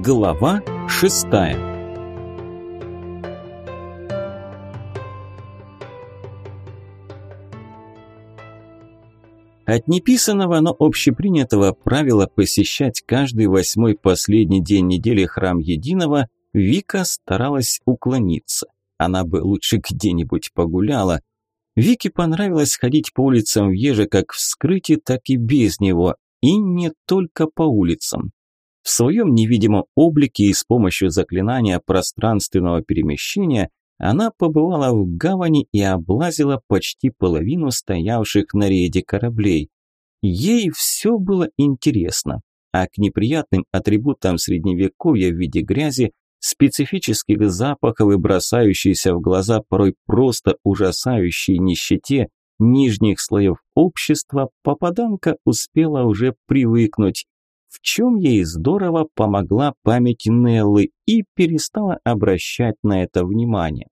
Глава шестая От неписанного, но общепринятого правила посещать каждый восьмой последний день недели храм Единого Вика старалась уклониться. Она бы лучше где-нибудь погуляла. Вике понравилось ходить по улицам в Еже как в скрытии, так и без него, и не только по улицам. В своем невидимом облике и с помощью заклинания пространственного перемещения она побывала в гавани и облазила почти половину стоявших на рейде кораблей. Ей все было интересно, а к неприятным атрибутам средневековья в виде грязи, специфических запахов и бросающейся в глаза порой просто ужасающей нищете нижних слоев общества попаданка успела уже привыкнуть в чем ей здорово помогла память Неллы и перестала обращать на это внимание.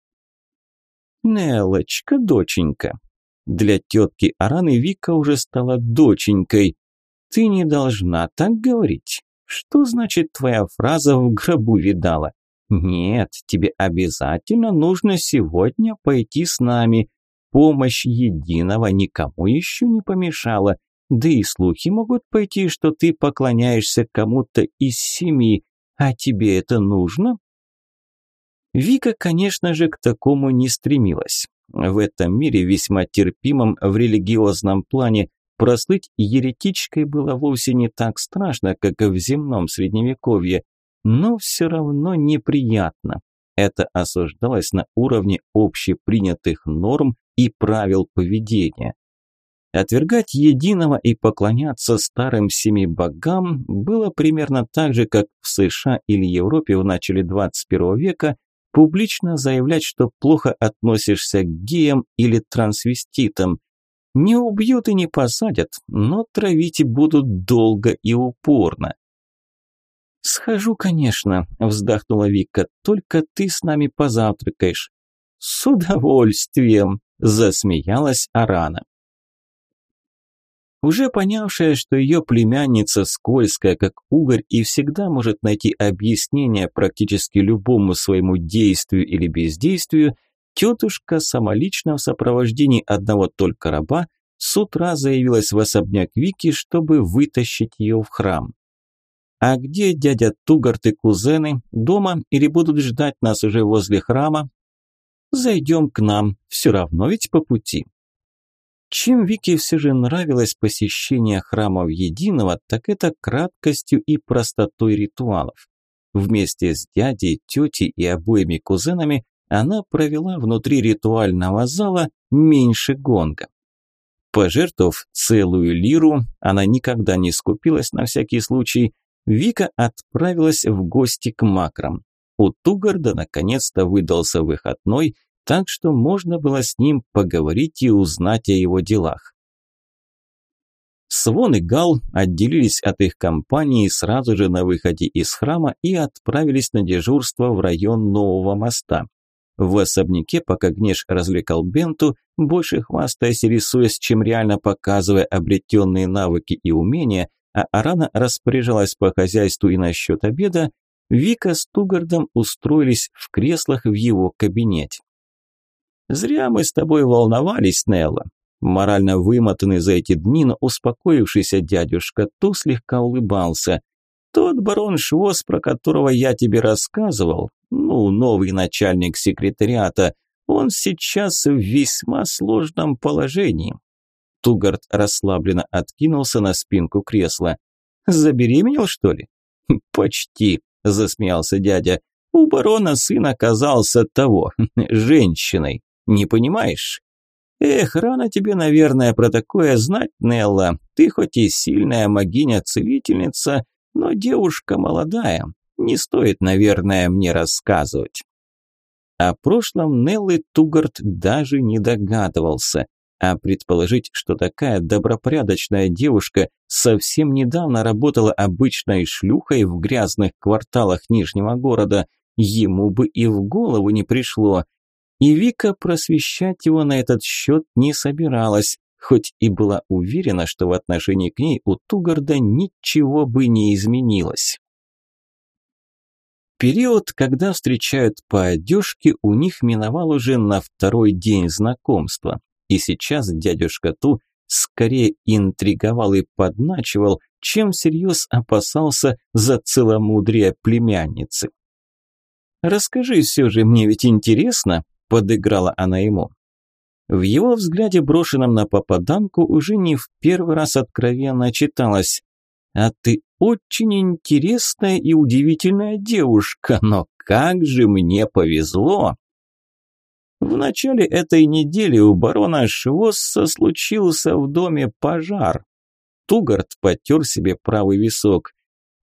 «Неллочка, доченька». Для тетки Араны Вика уже стала доченькой. «Ты не должна так говорить. Что значит твоя фраза в гробу видала? Нет, тебе обязательно нужно сегодня пойти с нами. Помощь единого никому еще не помешала. Да и слухи могут пойти, что ты поклоняешься кому-то из семьи, а тебе это нужно? Вика, конечно же, к такому не стремилась. В этом мире, весьма терпимом в религиозном плане, прослыть еретичкой было вовсе не так страшно, как в земном средневековье, но все равно неприятно. Это осуждалось на уровне общепринятых норм и правил поведения. Отвергать единого и поклоняться старым семи богам было примерно так же, как в США или Европе в начале 21 века публично заявлять, что плохо относишься к геям или трансвеститам. Не убьют и не посадят, но травить будут долго и упорно. «Схожу, конечно», – вздохнула Вика, – «только ты с нами позавтракаешь». «С удовольствием», – засмеялась Арана. Уже понявшая, что ее племянница скользкая, как угорь, и всегда может найти объяснение практически любому своему действию или бездействию, тетушка самолично в сопровождении одного только раба с утра заявилась в особняк Вики, чтобы вытащить ее в храм. «А где дядя Тугарт и кузены? Дома или будут ждать нас уже возле храма?» «Зайдем к нам, все равно ведь по пути», чем Вике все же нравилось посещение храмов Единого, так это краткостью и простотой ритуалов. Вместе с дядей, тетей и обоими кузенами она провела внутри ритуального зала меньше гонга. Пожертвовав целую лиру, она никогда не скупилась на всякий случай, Вика отправилась в гости к макрам. У Тугарда наконец-то выдался выходной, так что можно было с ним поговорить и узнать о его делах. Свон и Гал отделились от их компании сразу же на выходе из храма и отправились на дежурство в район Нового моста. В особняке, пока Гнеш развлекал Бенту, больше хвастаясь и рисуясь, чем реально показывая обретенные навыки и умения, а Арана распоряжалась по хозяйству и насчет обеда, Вика с Тугардом устроились в креслах в его кабинете. Зря мы с тобой волновались, Нелла. Морально вымотанный за эти дни, но успокоившийся дядюшка Ту слегка улыбался. Тот барон Швос, про которого я тебе рассказывал, ну, новый начальник секретариата, он сейчас в весьма сложном положении. Тугард расслабленно откинулся на спинку кресла. «Забеременел, что ли?» «Почти», – засмеялся дядя. «У барона сын оказался того, женщиной». Не понимаешь? Эх, рано тебе, наверное, про такое знать, Нелла. Ты хоть и сильная магиня-целительница, но девушка молодая. Не стоит, наверное, мне рассказывать. О прошлом Неллы Тугарт даже не догадывался. А предположить, что такая добропорядочная девушка совсем недавно работала обычной шлюхой в грязных кварталах Нижнего города, ему бы и в голову не пришло. И Вика просвещать его на этот счет не собиралась, хоть и была уверена, что в отношении к ней у Тугарда ничего бы не изменилось. Период, когда встречают по одежке, у них миновал уже на второй день знакомства. И сейчас дядюшка Ту скорее интриговал и подначивал, чем всерьез опасался за целомудрие племянницы. «Расскажи все же, мне ведь интересно», – подыграла она ему. В его взгляде, брошенном на попаданку, уже не в первый раз откровенно читалось «А ты очень интересная и удивительная девушка, но как же мне повезло!» В начале этой недели у барона Швосса случился в доме пожар. Тугард потер себе правый висок.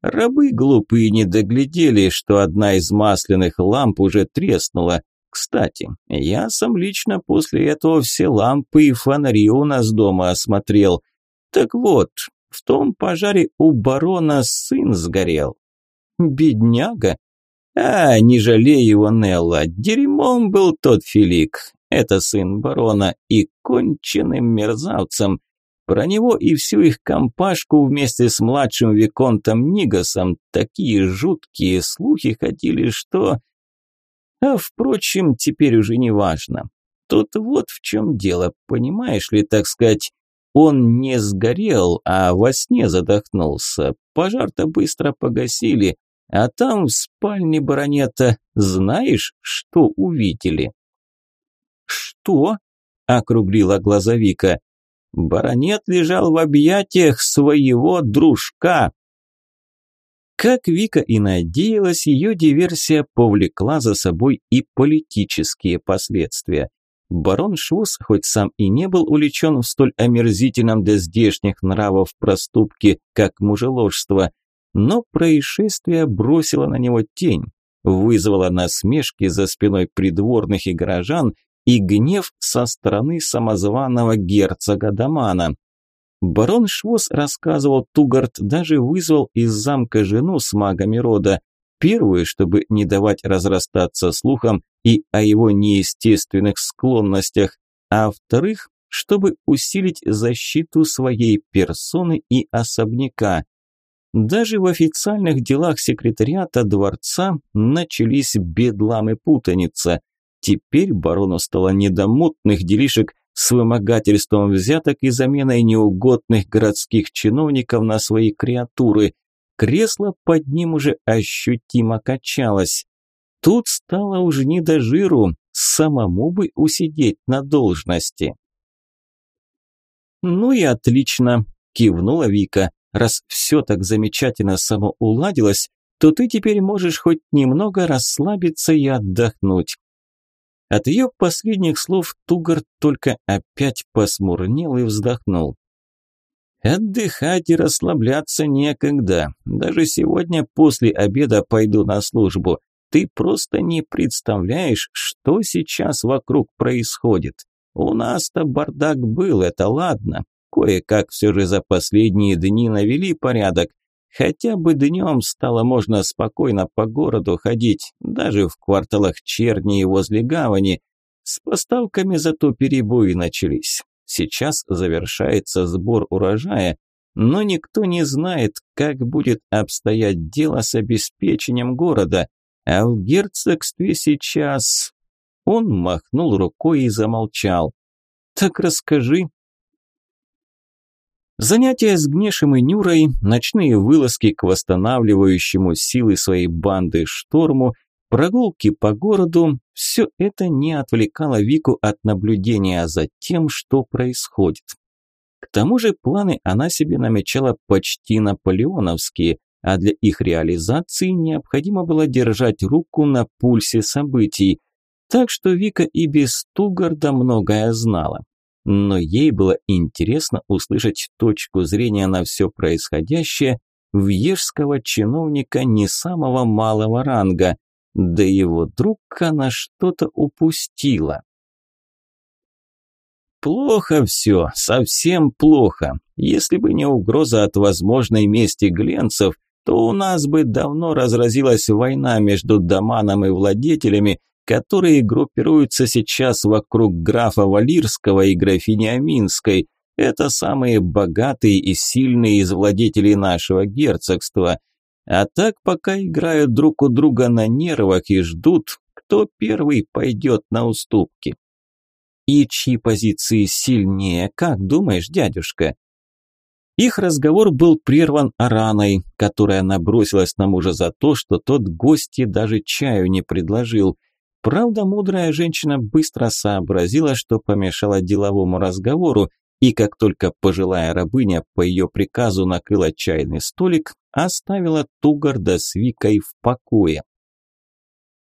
Рабы глупые не доглядели, что одна из масляных ламп уже треснула. Кстати, я сам лично после этого все лампы и фонари у нас дома осмотрел. Так вот, в том пожаре у барона сын сгорел. Бедняга. А, не жалей его, Нелла, дерьмом был тот Филик. Это сын барона и конченным мерзавцем. Про него и всю их компашку вместе с младшим Виконтом Нигасом такие жуткие слухи ходили, что... А, впрочем, теперь уже не важно. Тут вот в чем дело, понимаешь ли, так сказать, он не сгорел, а во сне задохнулся. Пожар-то быстро погасили, а там в спальне баронета знаешь, что увидели? «Что?» – округлила глаза Вика. Баронет лежал в объятиях своего дружка. Как Вика и надеялась, ее диверсия повлекла за собой и политические последствия. Барон Швус, хоть сам и не был увлечен в столь омерзительном для здешних нравов проступке, как мужеложство, но происшествие бросило на него тень, вызвало насмешки за спиной придворных и горожан и гнев со стороны самозваного герцога Дамана. Барон Швос рассказывал, Тугарт даже вызвал из замка жену с магами рода, первую, чтобы не давать разрастаться слухам и о его неестественных склонностях, а вторых, чтобы усилить защиту своей персоны и особняка. Даже в официальных делах секретариата дворца начались бедлам и путаница. Теперь барону стало не до мутных делишек с вымогательством взяток и заменой неугодных городских чиновников на свои креатуры. Кресло под ним уже ощутимо качалось. Тут стало уже не до жиру, самому бы усидеть на должности. «Ну и отлично», – кивнула Вика. «Раз все так замечательно самоуладилось, то ты теперь можешь хоть немного расслабиться и отдохнуть. От ее последних слов Тугар только опять посмурнел и вздохнул. Отдыхать и расслабляться некогда. Даже сегодня после обеда пойду на службу. Ты просто не представляешь, что сейчас вокруг происходит. У нас-то бардак был, это ладно. Кое-как все же за последние дни навели порядок. Хотя бы днем стало можно спокойно по городу ходить, даже в кварталах Черни и возле гавани. С поставками зато перебои начались. Сейчас завершается сбор урожая, но никто не знает, как будет обстоять дело с обеспечением города. А в герцогстве сейчас... Он махнул рукой и замолчал. Так расскажи, Занятия с Гнешем и Нюрой, ночные вылазки к восстанавливающему силы своей банды шторму, прогулки по городу – все это не отвлекало Вику от наблюдения за тем, что происходит. К тому же планы она себе намечала почти наполеоновские, а для их реализации необходимо было держать руку на пульсе событий, так что Вика и без Тугарда многое знала но ей было интересно услышать точку зрения на все происходящее вьежского чиновника не самого малого ранга, да его друг она что-то упустила. Плохо все, совсем плохо. Если бы не угроза от возможной мести гленцев, то у нас бы давно разразилась война между доманом и владетелями, которые группируются сейчас вокруг графа Валирского и графини Аминской. Это самые богатые и сильные из владетелей нашего герцогства. А так пока играют друг у друга на нервах и ждут, кто первый пойдет на уступки. И чьи позиции сильнее, как думаешь, дядюшка? Их разговор был прерван Араной, которая набросилась на мужа за то, что тот гости даже чаю не предложил. Правда, мудрая женщина быстро сообразила, что помешала деловому разговору, и как только пожилая рабыня по ее приказу накрыла чайный столик, оставила Тугарда с Викой в покое.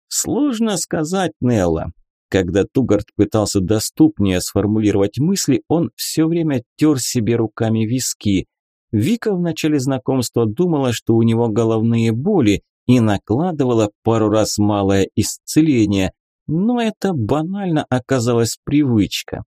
Сложно сказать, Нелла. Когда Тугард пытался доступнее сформулировать мысли, он все время тер себе руками виски. Вика в начале знакомства думала, что у него головные боли, и накладывала пару раз малое исцеление, но это банально оказалась привычка.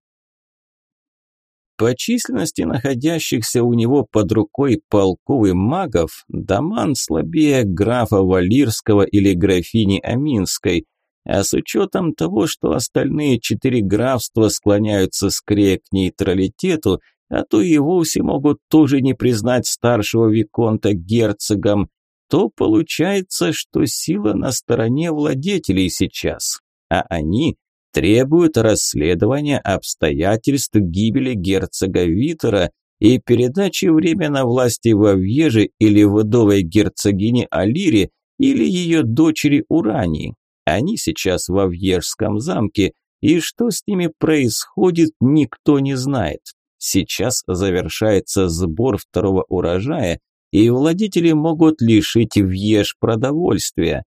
По численности находящихся у него под рукой полковых магов, Даман слабее графа Валирского или графини Аминской, а с учетом того, что остальные четыре графства склоняются скорее к нейтралитету, а то и вовсе могут тоже не признать старшего Виконта герцогом, то получается, что сила на стороне владетелей сейчас, а они требуют расследования обстоятельств гибели герцога Витера и передачи временно власти во Вьеже или вдовой герцогине Алире или ее дочери Урании. Они сейчас во Вьежском замке, и что с ними происходит, никто не знает. Сейчас завершается сбор второго урожая, и владетели могут лишить Вьеж продовольствия.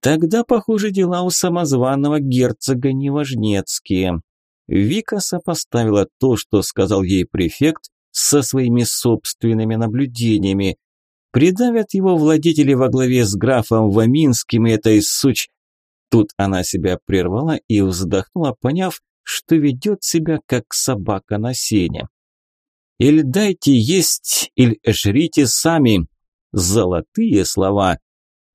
Тогда, похоже, дела у самозваного герцога неважнецкие. Вика сопоставила то, что сказал ей префект, со своими собственными наблюдениями. Придавят его владетели во главе с графом Ваминским и этой суч... Тут она себя прервала и вздохнула, поняв, что ведет себя как собака на сене. «Иль дайте есть, иль жрите сами». Золотые слова.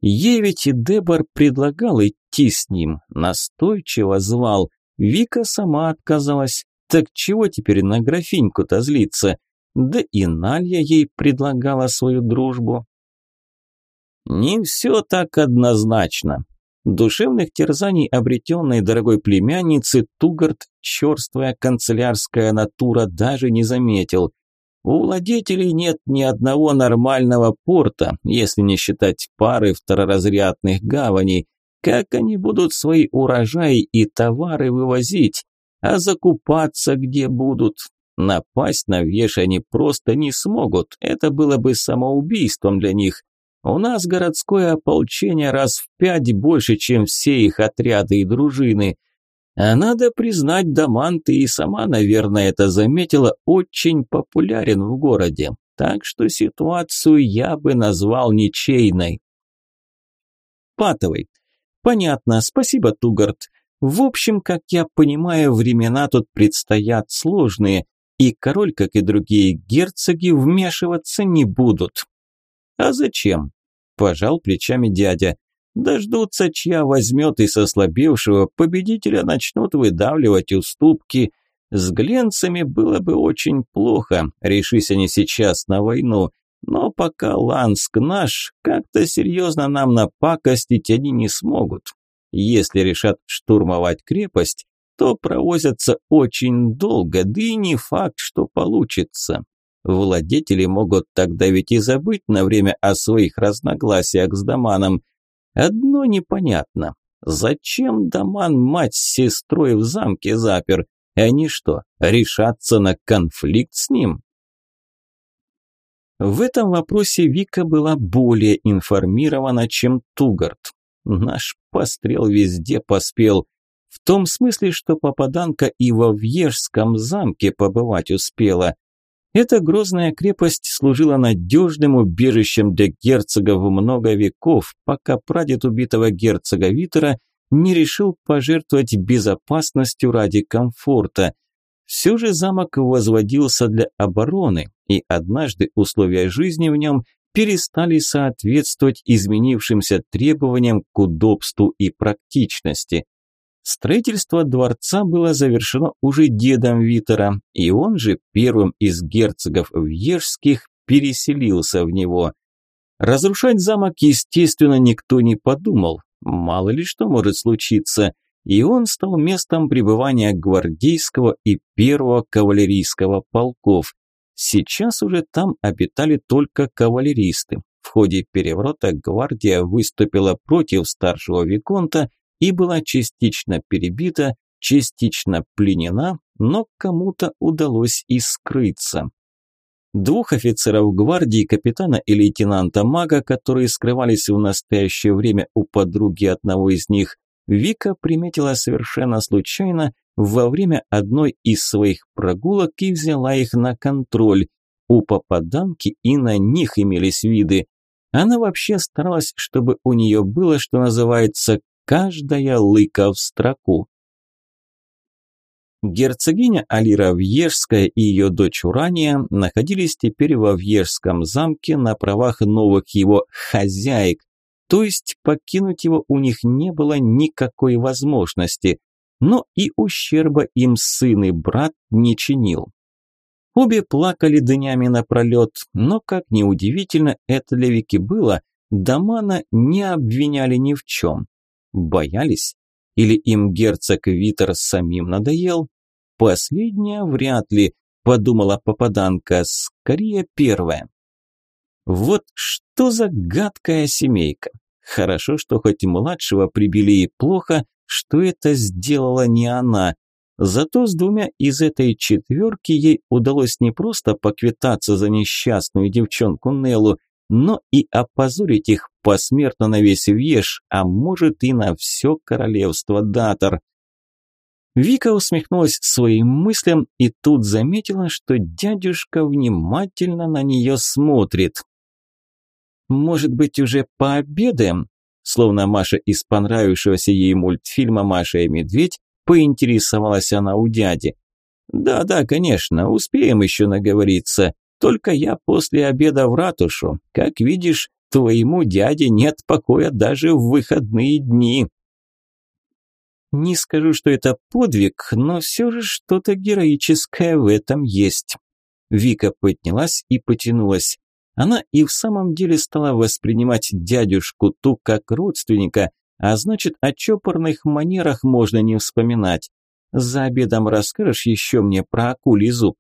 Ей ведь и Дебор предлагал идти с ним, настойчиво звал. Вика сама отказалась. Так чего теперь на графиньку-то злиться? да и Налья ей предлагала свою дружбу. Не все так однозначно. Душевных терзаний обретенной дорогой племянницы Тугард, черствая канцелярская натура, даже не заметил. У владетелей нет ни одного нормального порта, если не считать пары второразрядных гаваней. Как они будут свои урожаи и товары вывозить? А закупаться где будут? Напасть на веш они просто не смогут, это было бы самоубийством для них. У нас городское ополчение раз в пять больше, чем все их отряды и дружины. А надо признать, Даман, ты и сама, наверное, это заметила, очень популярен в городе. Так что ситуацию я бы назвал ничейной. Патовой. Понятно, спасибо, Тугард. В общем, как я понимаю, времена тут предстоят сложные и король, как и другие герцоги, вмешиваться не будут. А зачем? Пожал плечами дядя. Дождутся, чья возьмет и сослабевшего победителя начнут выдавливать уступки. С гленцами было бы очень плохо, решись они сейчас на войну. Но пока Ланск наш, как-то серьезно нам напакостить они не смогут. Если решат штурмовать крепость, то провозятся очень долго, да и не факт, что получится. Владетели могут тогда ведь и забыть на время о своих разногласиях с Даманом. Одно непонятно. Зачем Даман мать с сестрой в замке запер? Они что, решатся на конфликт с ним? В этом вопросе Вика была более информирована, чем Тугард. Наш пострел везде поспел. В том смысле, что попаданка и во Вьежском замке побывать успела. Эта грозная крепость служила надежным убежищем для герцогов много веков, пока прадед убитого герцога Витера не решил пожертвовать безопасностью ради комфорта. Все же замок возводился для обороны, и однажды условия жизни в нем перестали соответствовать изменившимся требованиям к удобству и практичности. Строительство дворца было завершено уже дедом Витера, и он же первым из герцогов Вьежских переселился в него. Разрушать замок, естественно, никто не подумал. Мало ли что может случиться. И он стал местом пребывания гвардейского и первого кавалерийского полков. Сейчас уже там обитали только кавалеристы. В ходе переворота гвардия выступила против старшего виконта и была частично перебита, частично пленена, но кому-то удалось и скрыться. Двух офицеров гвардии, капитана и лейтенанта Мага, которые скрывались в настоящее время у подруги одного из них, Вика приметила совершенно случайно во время одной из своих прогулок и взяла их на контроль. У попаданки и на них имелись виды. Она вообще старалась, чтобы у нее было, что называется, каждая лыка в строку. Герцогиня Алира Вьежская и ее дочь Урания находились теперь во Вьежском замке на правах новых его хозяек, то есть покинуть его у них не было никакой возможности, но и ущерба им сын и брат не чинил. Обе плакали днями напролет, но, как ни удивительно это для Вики было, Дамана не обвиняли ни в чем. Боялись? Или им герцог Витер самим надоел? Последнее вряд ли, подумала попаданка, скорее первое. Вот что за гадкая семейка. Хорошо, что хоть младшего прибили и плохо, что это сделала не она. Зато с двумя из этой четверки ей удалось не просто поквитаться за несчастную девчонку Неллу, но и опозорить их посмертно на весь Веш, а может и на все королевство Датор. Вика усмехнулась своим мыслям и тут заметила, что дядюшка внимательно на нее смотрит. «Может быть, уже пообедаем?» Словно Маша из понравившегося ей мультфильма «Маша и медведь» поинтересовалась она у дяди. «Да-да, конечно, успеем еще наговориться. Только я после обеда в ратушу. Как видишь, твоему дяде нет покоя даже в выходные дни». Не скажу, что это подвиг, но все же что-то героическое в этом есть. Вика поднялась и потянулась. Она и в самом деле стала воспринимать дядюшку Ту как родственника, а значит, о чопорных манерах можно не вспоминать. За обедом расскажешь еще мне про акулий зуб.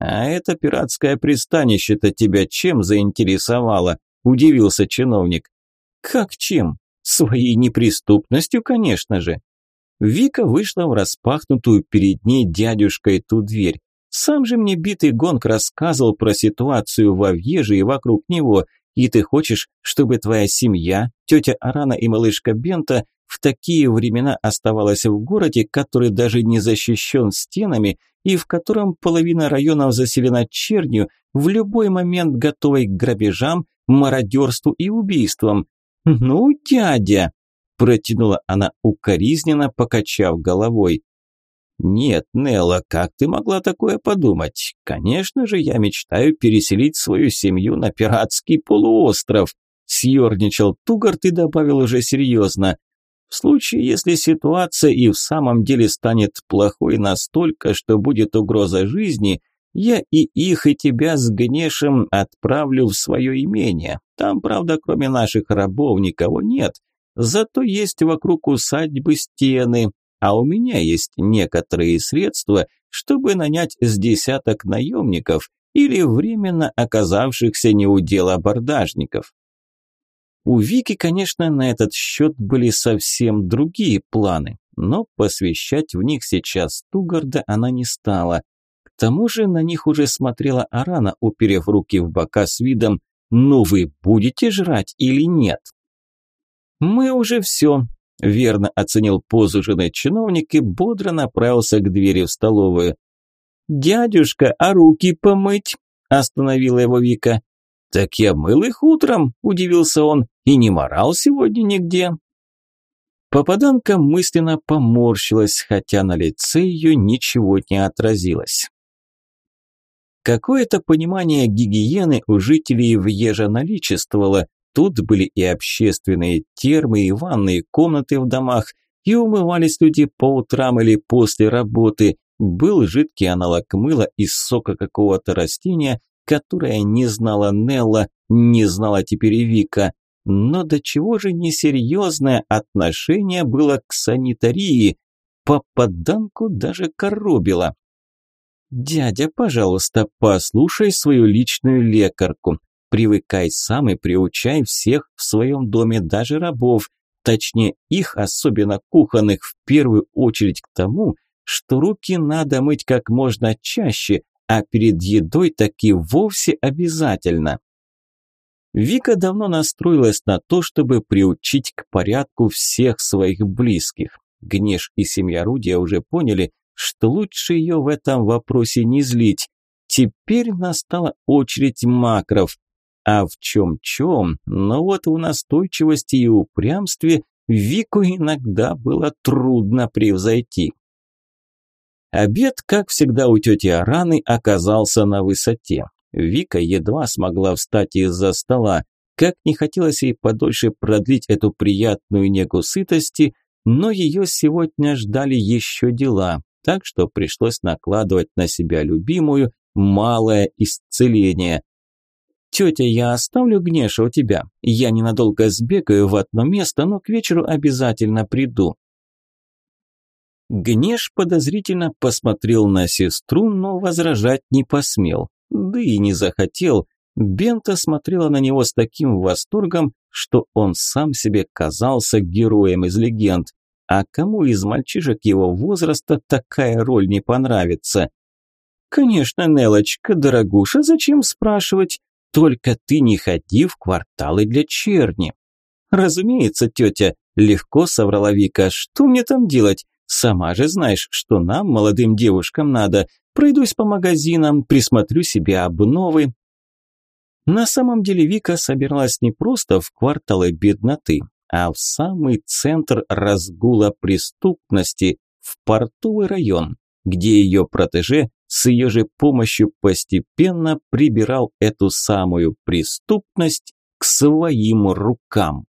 А это пиратское пристанище-то тебя чем заинтересовало? Удивился чиновник. Как чем? Своей неприступностью, конечно же. Вика вышла в распахнутую перед ней дядюшкой ту дверь. Сам же мне битый гонг рассказывал про ситуацию во Вьеже и вокруг него, и ты хочешь, чтобы твоя семья, тетя Арана и малышка Бента в такие времена оставалась в городе, который даже не защищен стенами и в котором половина районов заселена чернью, в любой момент готовой к грабежам, мародерству и убийствам. Ну, дядя, Протянула она укоризненно, покачав головой. «Нет, Нелла, как ты могла такое подумать? Конечно же, я мечтаю переселить свою семью на пиратский полуостров», съерничал Тугарт и добавил уже серьезно. «В случае, если ситуация и в самом деле станет плохой настолько, что будет угроза жизни, я и их, и тебя с Гнешем отправлю в свое имение. Там, правда, кроме наших рабов никого нет, Зато есть вокруг усадьбы стены, а у меня есть некоторые средства, чтобы нанять с десяток наемников или временно оказавшихся неудел абордажников. У Вики, конечно, на этот счет были совсем другие планы, но посвящать в них сейчас Тугарда она не стала. К тому же на них уже смотрела Арана, уперев руки в бока с видом «Ну вы будете жрать или нет?» «Мы уже все», – верно оценил позу жены чиновник и бодро направился к двери в столовую. «Дядюшка, а руки помыть?» – остановила его Вика. «Так я мыл их утром», – удивился он, – «и не морал сегодня нигде». Попаданка мысленно поморщилась, хотя на лице ее ничего не отразилось. Какое-то понимание гигиены у жителей Вьежа наличествовало, Тут были и общественные термы, и ванные комнаты в домах, и умывались люди по утрам или после работы. Был жидкий аналог мыла из сока какого-то растения, которое не знала Нелла, не знала теперь и Вика. Но до чего же несерьезное отношение было к санитарии? Попаданку даже коробило. «Дядя, пожалуйста, послушай свою личную лекарку. Привыкай сам и приучай всех в своем доме, даже рабов, точнее их, особенно кухонных, в первую очередь к тому, что руки надо мыть как можно чаще, а перед едой таки вовсе обязательно. Вика давно настроилась на то, чтобы приучить к порядку всех своих близких. Гнеш и семья Рудия уже поняли, что лучше ее в этом вопросе не злить. Теперь настала очередь макров. А в чем-чем, но вот в настойчивости и упрямстве Вику иногда было трудно превзойти. Обед, как всегда у тети Араны, оказался на высоте. Вика едва смогла встать из-за стола. Как не хотелось ей подольше продлить эту приятную негу сытости, но ее сегодня ждали еще дела, так что пришлось накладывать на себя любимую малое исцеление. «Тетя, я оставлю Гнеша у тебя. Я ненадолго сбегаю в одно место, но к вечеру обязательно приду». Гнеш подозрительно посмотрел на сестру, но возражать не посмел. Да и не захотел. Бента смотрела на него с таким восторгом, что он сам себе казался героем из легенд. А кому из мальчишек его возраста такая роль не понравится? «Конечно, Нелочка, дорогуша, зачем спрашивать? Только ты не ходи в кварталы для черни». «Разумеется, тетя», – легко соврала Вика. «Что мне там делать? Сама же знаешь, что нам, молодым девушкам, надо. Пройдусь по магазинам, присмотрю себе обновы». На самом деле Вика собиралась не просто в кварталы бедноты, а в самый центр разгула преступности, в портовый район, где ее протеже с ее же помощью постепенно прибирал эту самую преступность к своим рукам.